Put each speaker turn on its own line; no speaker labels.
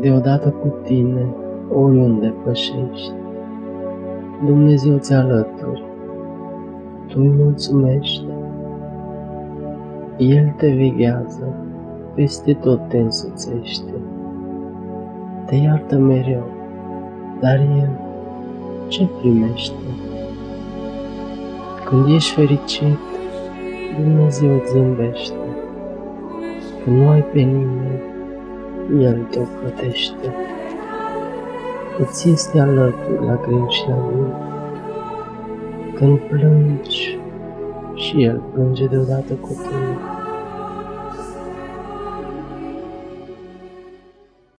deodată cu tine, oriunde pășești. Dumnezeu ți alături, tu îi mulțumești. El te veghează, peste tot te însuțește. Te iartă mereu, dar El ce primește? Când ești fericit, Dumnezeu îți zâmbește. Când nu ai pe nimeni, El te plătește. Îți este alături la greu și la bun. Când plângi, și El plânge deodată cu tine.